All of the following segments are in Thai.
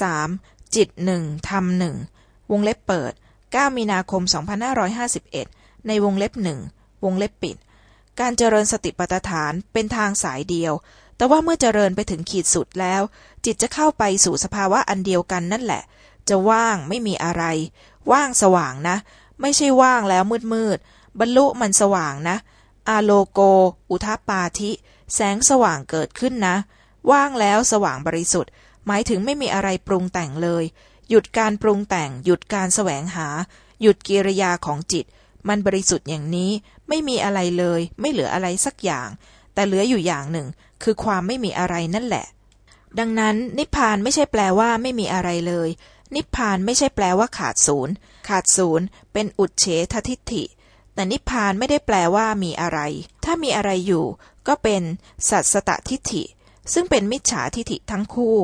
3. จิตหนึ่งธรรมหนึ่งวงเล็บเปิด 9 มีนาคม 2551 ในวงเล็บหนึ่งวงเล็บปิด การเจริญสติปัฏฐานเป็นทางสายเดียว แต่ว่าเมื่อเจริญไปถึงขีดสุดแล้ว จิตจะเข้าไปสู่สภาวะอันเดียวกันนั่นแหละ จะว่างไม่มีอะไร ว่างสว่างนะ ไม่ใช่ว่างแล้วมืดมืดบรรลุมันสว่างนะ อาโลโก อุทปาธิ แสงสว่างเกิดขึ้นนะ ว่างแล้วสว่างบริสุทธิ์ หมายถึงไม่มีอะไรปรุงแต่งเลย หยุดการปรุงแต่ง หยุดการแสวงหา หยุดกิริยาของจิต มันบริสุทธิ์อย่างนี้ไม่มีอะไรเลย ไม่เหลืออะไรสักอย่าง แต่เหลืออยู่อย่างหนึ่ง คือความไม่มีอะไรนั่นแหละ ดังนั้น นิพพานไม่ใช่แปลว่าไม่มีอะไรเลย นิพพานไม่ใช่แปลว่าขาดศูนย์ขาดศูนย์เป็นอุดเฉททิฏฐิ แต่นิพพานไม่ได้แปลว่ามีอะไร ถ้ามีอะไรอยู่ ก็เป็นสัตสตทิฏฐิ ซึ่งเป็นมิจฉาทิฏฐิทั้งคู่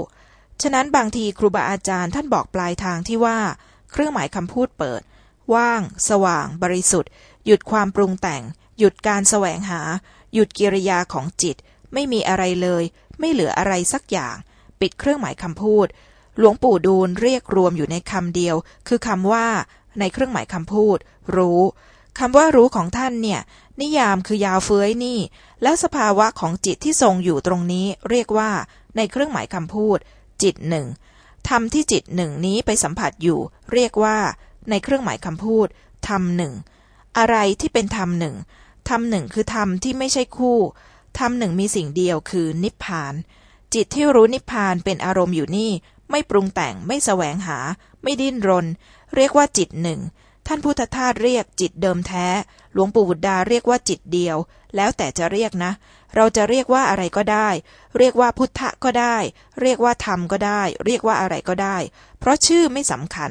ฉะนั้นบางทีครูบาอาจารย์ท่านบอกปลายทางที่ว่า เครื่องหมายคำพูดเปิด ว่าง สว่าง บริสุทธิ์ หยุดความปรุงแต่ง หยุดการแสวงหา หยุดกิริยาของจิต ไม่มีอะไรเลย ไม่เหลืออะไรสักอย่าง ปิดเครื่องหมายคำพูด หลวงปู่ดูลเรียกรวมอยู่ในคำเดียว คือคำว่า ในเครื่องหมายคำพูด รู้คำว่ารู้ของท่านเนี่ย นิยามคือยาวเฟ้ยนี่ และสภาวะของจิตที่ทรงอยู่ตรงนี้ เรียกว่า ในเครื่องหมายคำพูด จิตหนึ่งทำที่จิตหนึ่งนี้ไปสัมผัสอยู่ เรียกว่า ในเครื่องหมายคำพูดธรรมหนึ่งอะไรที่เป็นธรรมหนึ่งธรรมหนึ่งคือธรรมที่ไม่ใช่คู่ธรรมหนึ่งมีสิ่งเดียวคือนิพพาน จิตที่รู้นิพพานเป็นอารมณ์อยู่นี่ ไม่ปรุงแต่งไม่แสวงหา ไม่ดิ้นรน เรียกว่าจิตหนึ่ง ท่านพุทธทาสเรียกจิตเดิมแท้ หลวงปู่บุตรดาเรียกว่าจิตเดียว แล้วแต่จะเรียกนะ เราจะเรียกว่าอะไรก็ได้ เรียกว่าพุทธะก็ได้ เรียกว่าธรรมก็ได้ เรียกว่าอะไรก็ได้ เพราะชื่อไม่สำคัญ